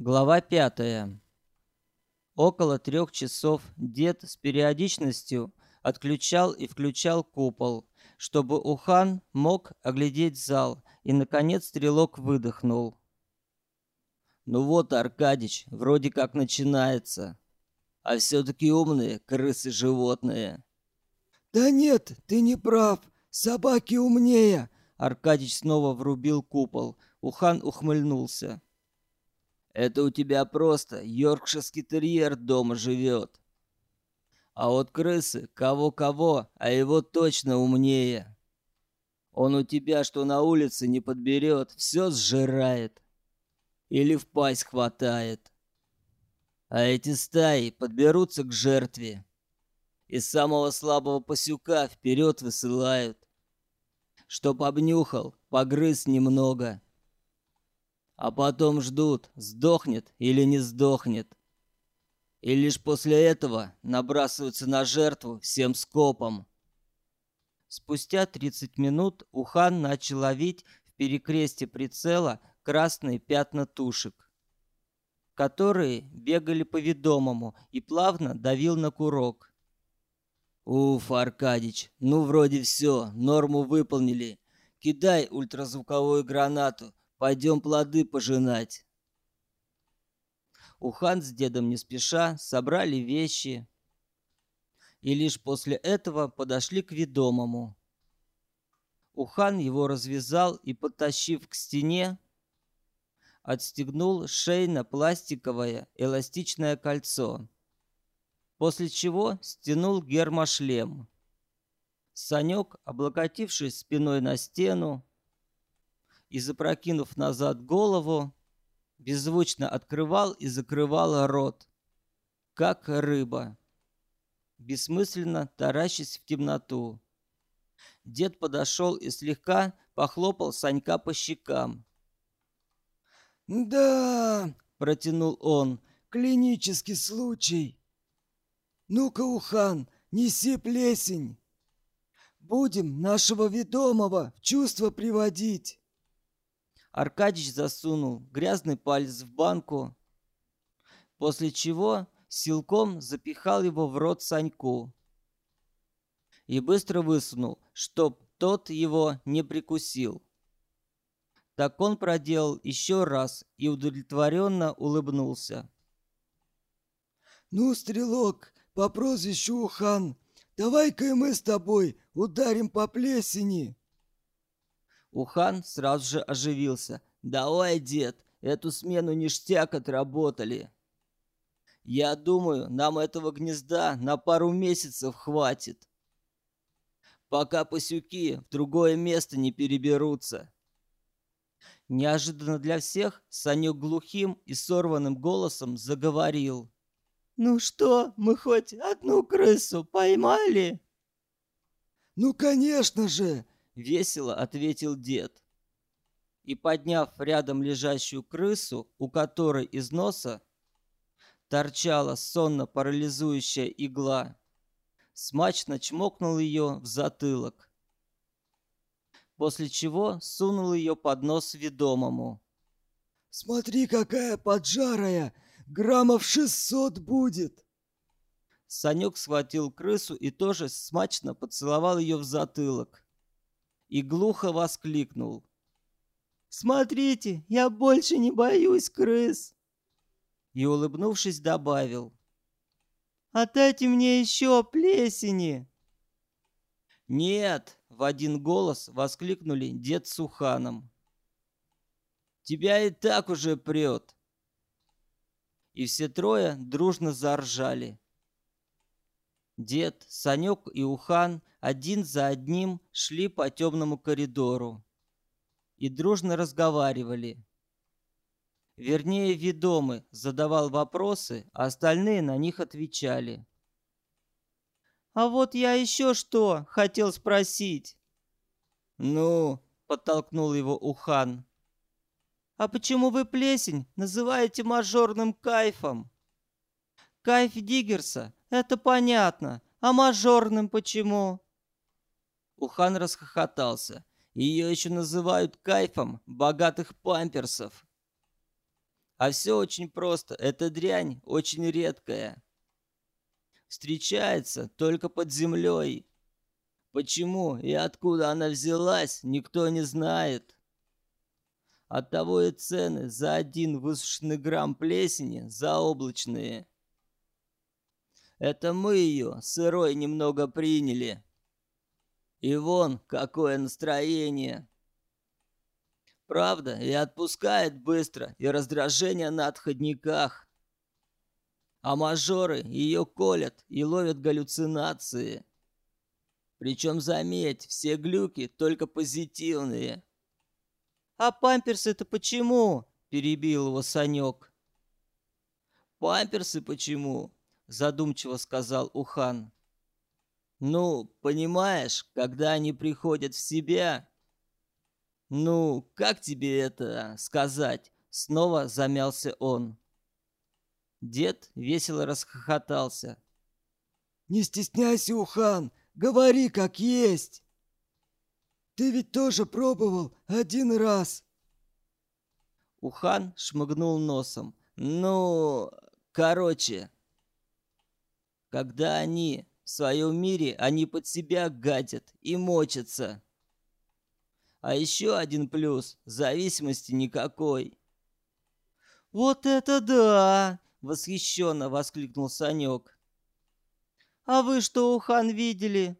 Глава пятая. Около трех часов дед с периодичностью отключал и включал купол, чтобы Ухан мог оглядеть зал, и, наконец, стрелок выдохнул. «Ну вот, Аркадич, вроде как начинается. А все-таки умные крысы животные». «Да нет, ты не прав. Собаки умнее!» Аркадич снова врубил купол. Ухан ухмыльнулся. Это у тебя просто йоркширский терьер дома живет. А вот крысы, кого-кого, а его точно умнее. Он у тебя, что на улице не подберет, все сжирает. Или в пасть хватает. А эти стаи подберутся к жертве. И самого слабого пасюка вперед высылают. Чтоб обнюхал, погрыз немного а потом ждут, сдохнет или не сдохнет. И лишь после этого набрасываются на жертву всем скопом. Спустя 30 минут Ухан начал ловить в перекресте прицела красные пятна тушек, которые бегали по ведомому и плавно давил на курок. «Уф, Аркадич, ну вроде все, норму выполнили. Кидай ультразвуковую гранату Пойдем плоды пожинать. Ухан с дедом не спеша собрали вещи и лишь после этого подошли к ведомому. Ухан его развязал и, подтащив к стене, отстегнул шейно-пластиковое эластичное кольцо, после чего стянул гермошлем. Санек, облокотившись спиной на стену, и, запрокинув назад голову, беззвучно открывал и закрывал рот, как рыба, бессмысленно таращась в темноту. Дед подошел и слегка похлопал Санька по щекам. «Да!» — протянул он. «Клинический случай! Ну-ка, Ухан, неси плесень! Будем нашего ведомого в чувство приводить!» Аркадьич засунул грязный палец в банку, после чего силком запихал его в рот Саньку и быстро высунул, чтоб тот его не прикусил. Так он проделал еще раз и удовлетворенно улыбнулся. «Ну, стрелок, по прозвищу Ухан, давай-ка мы с тобой ударим по плесени!» Ухан сразу же оживился. «Давай, дед, эту смену ништяк отработали. Я думаю, нам этого гнезда на пару месяцев хватит. Пока пасюки в другое место не переберутся». Неожиданно для всех Санек глухим и сорванным голосом заговорил. «Ну что, мы хоть одну крысу поймали?» «Ну, конечно же!» Весело ответил дед. И подняв рядом лежащую крысу, у которой из носа торчала сонно-парализующая игла, смачно чмокнул ее в затылок. После чего сунул ее под нос ведомому. «Смотри, какая поджарая! Граммов шестьсот будет!» Санек схватил крысу и тоже смачно поцеловал ее в затылок и глухо воскликнул. «Смотрите, я больше не боюсь крыс!» И, улыбнувшись, добавил. «Отдайте мне еще плесени!» «Нет!» — в один голос воскликнули дед с Уханом. «Тебя и так уже прет!» И все трое дружно заржали. Дед, Санек и Ухан один за одним шли по темному коридору и дружно разговаривали. Вернее, ведомый задавал вопросы, а остальные на них отвечали. «А вот я еще что хотел спросить?» «Ну?» — подтолкнул его Ухан. «А почему вы плесень называете мажорным кайфом?» «Кайф Диггерса это понятно. А мажорным почему? Ухан расхохотался. Ее еще называют кайфом богатых памперсов. А все очень просто. Эта дрянь очень редкая. Встречается только под землей. Почему и откуда она взялась, никто не знает. Оттого и цены за один высушенный грамм плесени заоблачные. Это мы ее сырой немного приняли. И вон, какое настроение. Правда, и отпускает быстро, и раздражение на отходниках. А мажоры ее колят и ловят галлюцинации. Причем, заметь, все глюки только позитивные. «А памперсы-то почему?» – перебил его Санек. «Памперсы почему?» – задумчиво сказал Ухан. «Ну, понимаешь, когда они приходят в себя, «Ну, как тебе это сказать?» Снова замялся он. Дед весело расхохотался. «Не стесняйся, Ухан, говори как есть. Ты ведь тоже пробовал один раз». Ухан шмыгнул носом. «Ну, короче, когда они в своем мире, они под себя гадят и мочатся». А еще один плюс – зависимости никакой. «Вот это да!» – восхищенно воскликнул Санек. «А вы что, Ухан, видели?»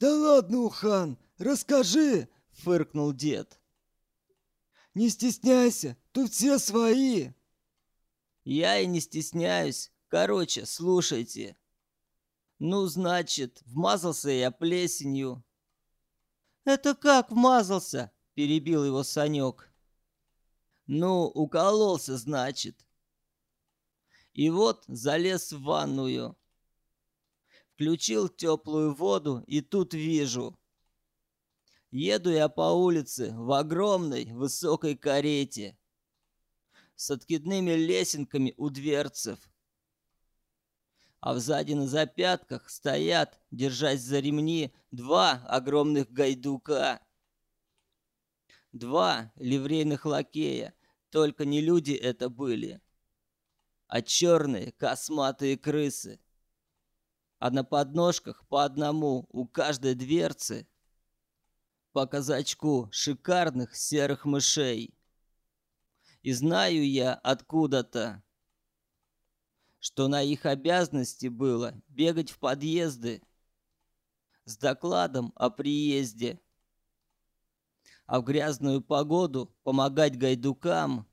«Да ладно, Ухан, расскажи!» – фыркнул дед. «Не стесняйся, тут все свои!» «Я и не стесняюсь. Короче, слушайте. Ну, значит, вмазался я плесенью, «Это как вмазался?» – перебил его Санек. «Ну, укололся, значит». И вот залез в ванную. Включил теплую воду, и тут вижу. Еду я по улице в огромной высокой карете с откидными лесенками у дверцев а сзади на запятках стоят, держась за ремни, два огромных гайдука. Два ливрейных лакея, только не люди это были, а черные косматые крысы. А на подножках по одному у каждой дверцы по казачку шикарных серых мышей. И знаю я откуда-то, что на их обязанности было бегать в подъезды с докладом о приезде, а в грязную погоду помогать гайдукам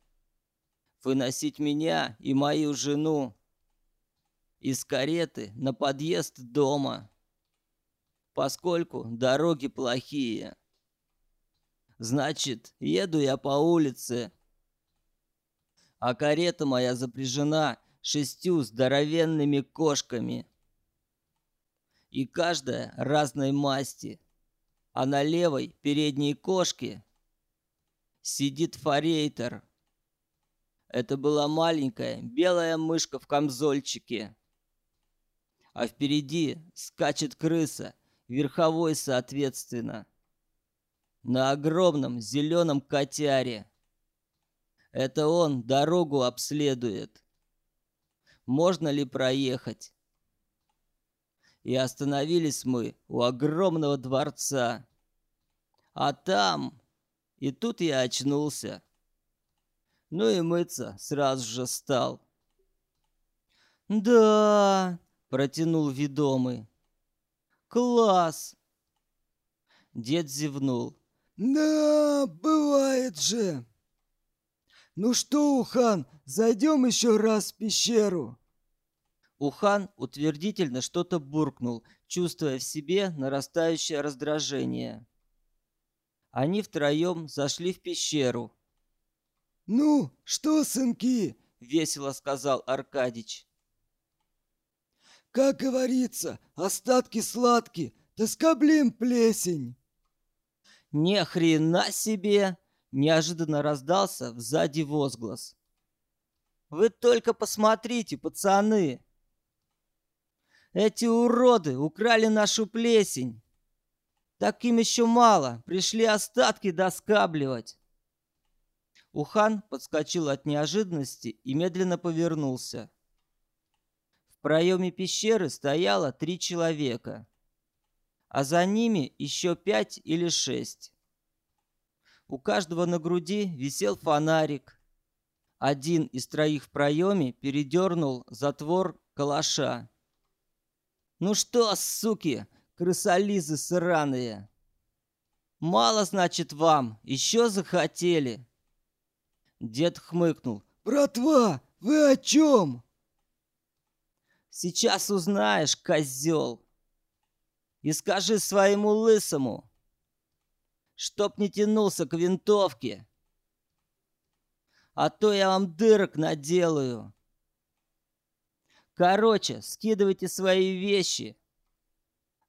выносить меня и мою жену из кареты на подъезд дома, поскольку дороги плохие. Значит, еду я по улице, а карета моя запряжена шестью здоровенными кошками. И каждая разной масти. А на левой передней кошке сидит форейтер. Это была маленькая белая мышка в камзольчике. А впереди скачет крыса, верховой соответственно. На огромном зеленом котяре. Это он дорогу обследует можно ли проехать. И остановились мы у огромного дворца. А там... И тут я очнулся. Ну и мыться сразу же стал. «Да», — протянул ведомый. «Класс!» Дед зевнул. «Да, бывает же!» «Ну что, Ухан, зайдем еще раз в пещеру?» Ухан утвердительно что-то буркнул, чувствуя в себе нарастающее раздражение. Они втроем зашли в пещеру. «Ну, что, сынки?» — весело сказал Аркадич. «Как говорится, остатки сладки, тоскоблим плесень!» «Ни хрена себе!» — неожиданно раздался сзади возглас. «Вы только посмотрите, пацаны!» Эти уроды украли нашу плесень. Так им еще мало, пришли остатки доскабливать. Ухан подскочил от неожиданности и медленно повернулся. В проеме пещеры стояло три человека, а за ними еще пять или шесть. У каждого на груди висел фонарик. Один из троих в проеме передернул затвор калаша. «Ну что, суки, крысолизы сраные!» «Мало, значит, вам, еще захотели!» Дед хмыкнул. «Братва, вы о чем?» «Сейчас узнаешь, козел!» «И скажи своему лысому, чтоб не тянулся к винтовке, а то я вам дырок наделаю!» «Короче, скидывайте свои вещи!»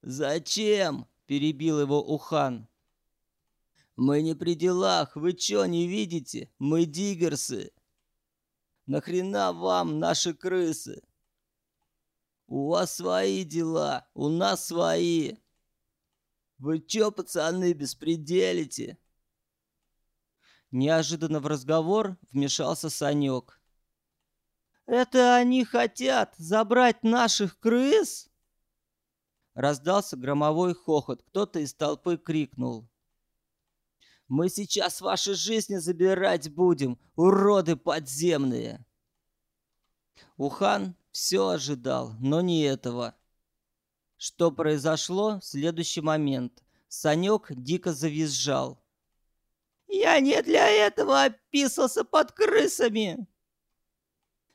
«Зачем?» — перебил его Ухан. Мы не при делах, вы чё не видите? Мы диггерсы. Нахрена вам наши крысы? У вас свои дела, у нас свои. Вы чё, пацаны, беспределите? Неожиданно в разговор вмешался Санек. «Это они хотят забрать наших крыс?» Раздался громовой хохот. Кто-то из толпы крикнул. Мы сейчас ваши жизни забирать будем, уроды подземные!» Ухан все ожидал, но не этого. Что произошло в следующий момент? Санек дико завизжал. «Я не для этого описался под крысами!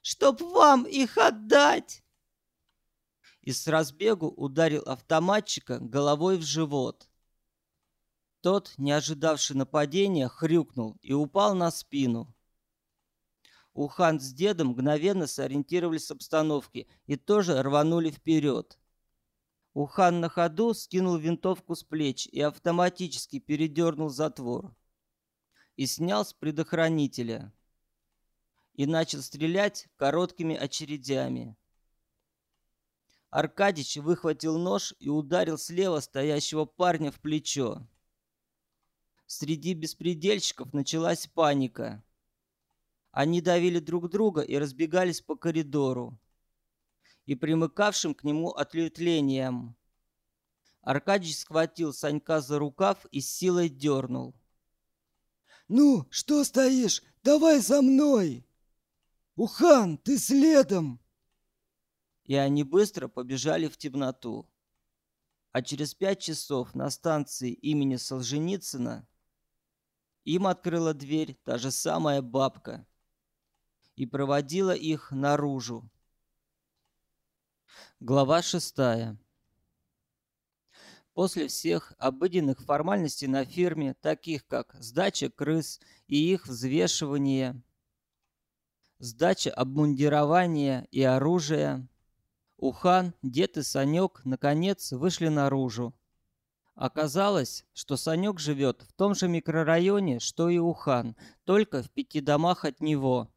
Чтоб вам их отдать!» И с разбегу ударил автоматчика головой в живот. Тот, не ожидавший нападения, хрюкнул и упал на спину. Ухан с дедом мгновенно сориентировались в обстановке и тоже рванули вперед. Ухан на ходу скинул винтовку с плеч и автоматически передернул затвор. И снял с предохранителя. И начал стрелять короткими очередями. Аркадич выхватил нож и ударил слева стоящего парня в плечо. Среди беспредельщиков началась паника. Они давили друг друга и разбегались по коридору и примыкавшим к нему ответвлениям. Аркадий схватил Санька за рукав и с силой дернул. «Ну, что стоишь? Давай за мной!» «Ухан, ты следом!» И они быстро побежали в темноту. А через пять часов на станции имени Солженицына им открыла дверь та же самая бабка и проводила их наружу. Глава шестая. После всех обыденных формальностей на фирме, таких как сдача крыс и их взвешивание, сдача обмундирования и оружия, Ухан, дед и Санек наконец вышли наружу Оказалось, что Санек живет в том же микрорайоне, что и Ухан, только в пяти домах от него.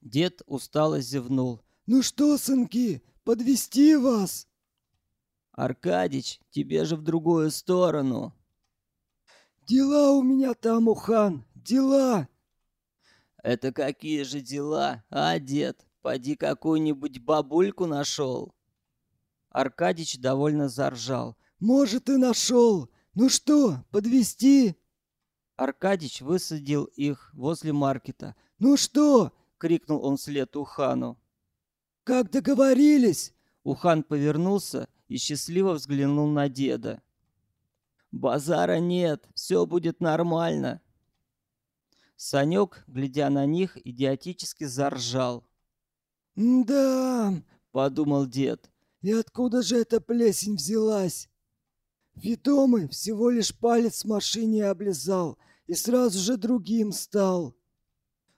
Дед устало зевнул. «Ну что, сынки, подвести вас?» «Аркадич, тебе же в другую сторону!» «Дела у меня там, Ухан, дела!» «Это какие же дела, а, дед? Поди какую-нибудь бабульку нашел!» Аркадич довольно заржал. Может, и нашел. Ну что, подвести? Аркадич высадил их возле маркета. Ну что? крикнул он вслед Ухану. Как договорились? Ухан повернулся и счастливо взглянул на деда. Базара нет, все будет нормально. Санек, глядя на них, идиотически заржал. «Да», — подумал дед. «И откуда же эта плесень взялась?» Ведомый всего лишь палец машине облизал и сразу же другим стал.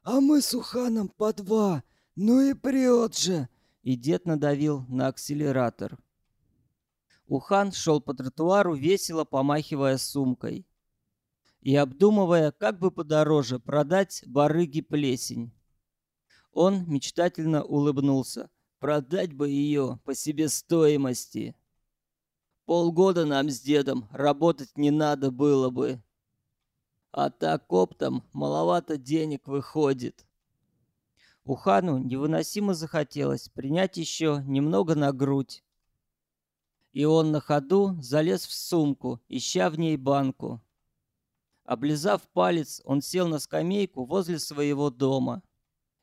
А мы с Уханом по два, ну и прет же. И дед надавил на акселератор. Ухан шел по тротуару, весело помахивая сумкой и обдумывая, как бы подороже продать барыги плесень. Он мечтательно улыбнулся. Продать бы ее по себестоимости. Полгода нам с дедом работать не надо было бы. А так оптом маловато денег выходит. Ухану невыносимо захотелось принять еще немного на грудь. И он на ходу залез в сумку, ища в ней банку. Облизав палец, он сел на скамейку возле своего дома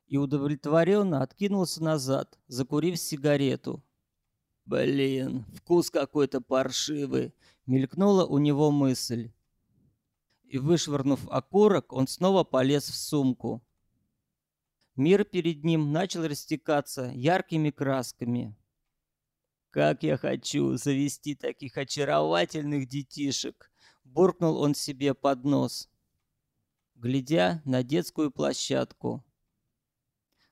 и удовлетворенно откинулся назад, закурив сигарету. «Блин, вкус какой-то паршивый!» — мелькнула у него мысль. И, вышвырнув окурок, он снова полез в сумку. Мир перед ним начал растекаться яркими красками. «Как я хочу завести таких очаровательных детишек!» — буркнул он себе под нос, глядя на детскую площадку,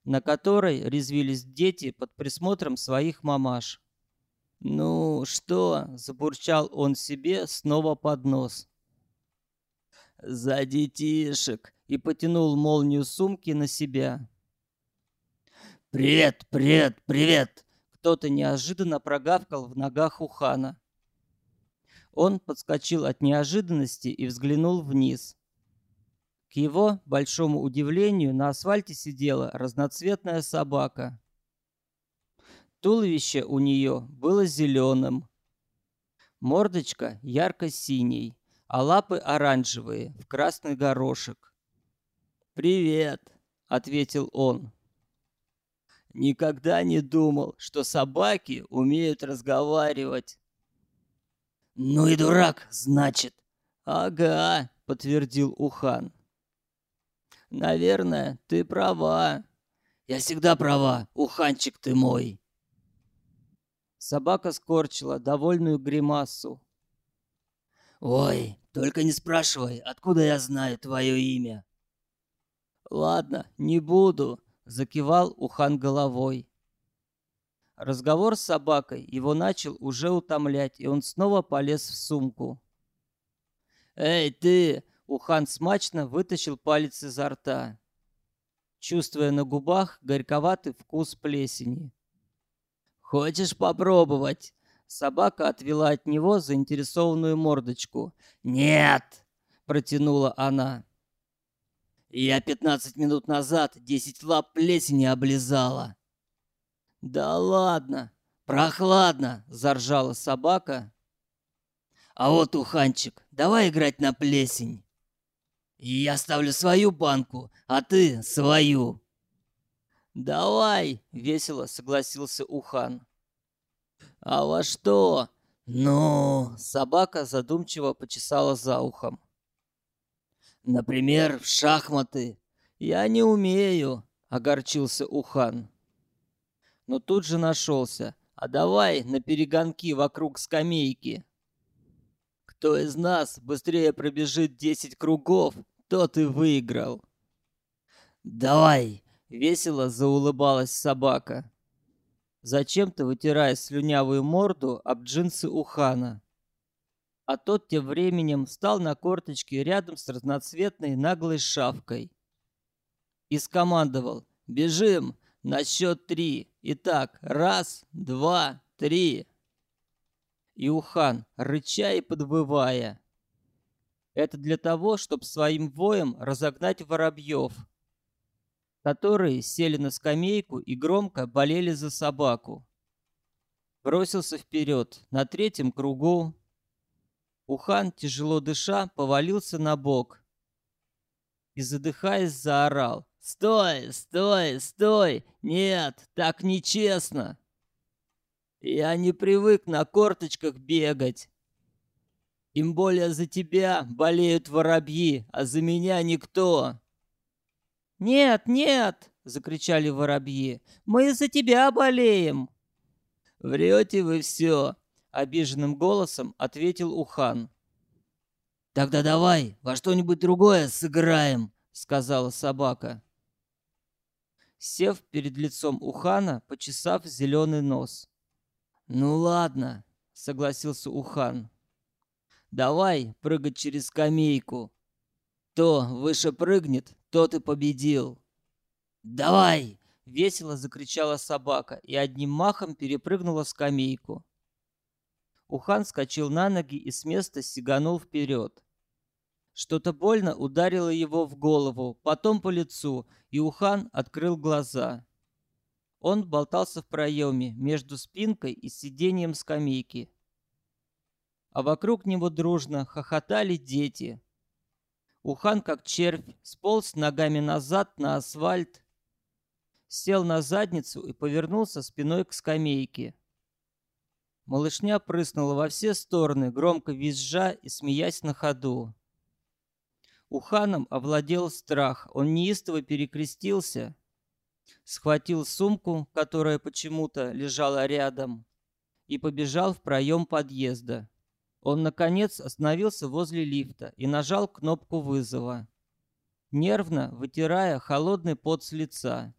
на которой резвились дети под присмотром своих мамаш. «Ну что?» — забурчал он себе снова под нос. «За детишек!» и потянул молнию сумки на себя. «Привет, привет, привет!» Кто-то неожиданно прогавкал в ногах у хана. Он подскочил от неожиданности и взглянул вниз. К его большому удивлению на асфальте сидела разноцветная собака. Туловище у нее было зеленым, мордочка ярко-синей, а лапы оранжевые, в красный горошек. «Привет!» — ответил он. «Никогда не думал, что собаки умеют разговаривать». «Ну и дурак, значит!» «Ага», — подтвердил Ухан. «Наверное, ты права». «Я всегда права, Уханчик ты мой!» Собака скорчила довольную гримасу. «Ой, только не спрашивай, откуда я знаю твое имя?» «Ладно, не буду», — закивал Ухан головой. Разговор с собакой его начал уже утомлять, и он снова полез в сумку. «Эй, ты!» — Ухан смачно вытащил палец изо рта, чувствуя на губах горьковатый вкус плесени. «Хочешь попробовать?» Собака отвела от него заинтересованную мордочку. «Нет!» — протянула она. «Я пятнадцать минут назад десять лап плесени облизала». «Да ладно! Прохладно!» — заржала собака. «А вот, уханчик, давай играть на плесень. И я ставлю свою банку, а ты свою». «Давай!» — весело согласился Ухан. «А во что?» «Ну...» — собака задумчиво почесала за ухом. «Например, в шахматы. Я не умею», — огорчился Ухан. Но тут же нашелся. «А давай на перегонки вокруг скамейки». «Кто из нас быстрее пробежит десять кругов, тот и выиграл». «Давай!» — весело заулыбалась собака зачем-то вытирая слюнявую морду об джинсы Ухана. А тот тем временем встал на корточки рядом с разноцветной наглой шавкой и скомандовал «Бежим! На счет три! Итак, раз, два, три!» И Ухан, рыча и подвывая. Это для того, чтобы своим воем разогнать воробьев – которые сели на скамейку и громко болели за собаку. Бросился вперед, на третьем кругу. Ухан, тяжело дыша, повалился на бок и, задыхаясь, заорал. «Стой! Стой! Стой! Нет, так нечестно!» «Я не привык на корточках бегать. Тем более за тебя болеют воробьи, а за меня никто!» «Нет, нет!» — закричали воробьи. «Мы из-за тебя болеем!» «Врете вы все!» — обиженным голосом ответил Ухан. «Тогда давай во что-нибудь другое сыграем!» — сказала собака. Сев перед лицом Ухана, почесав зеленый нос. «Ну ладно», — согласился Ухан. «Давай прыгать через скамейку. Кто выше прыгнет, тот и победил. «Давай!» — весело закричала собака и одним махом перепрыгнула скамейку. Ухан скочил на ноги и с места сиганул вперед. Что-то больно ударило его в голову, потом по лицу, и Ухан открыл глаза. Он болтался в проеме между спинкой и сиденьем скамейки. А вокруг него дружно хохотали дети. Ухан, как червь, сполз ногами назад на асфальт, сел на задницу и повернулся спиной к скамейке. Малышня прыснула во все стороны, громко визжа и смеясь на ходу. Уханом овладел страх. Он неистово перекрестился, схватил сумку, которая почему-то лежала рядом, и побежал в проем подъезда. Он, наконец, остановился возле лифта и нажал кнопку вызова, нервно вытирая холодный пот с лица.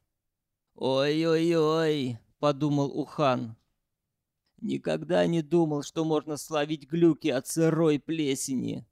«Ой-ой-ой», — подумал Ухан. Никогда не думал, что можно словить глюки от сырой плесени.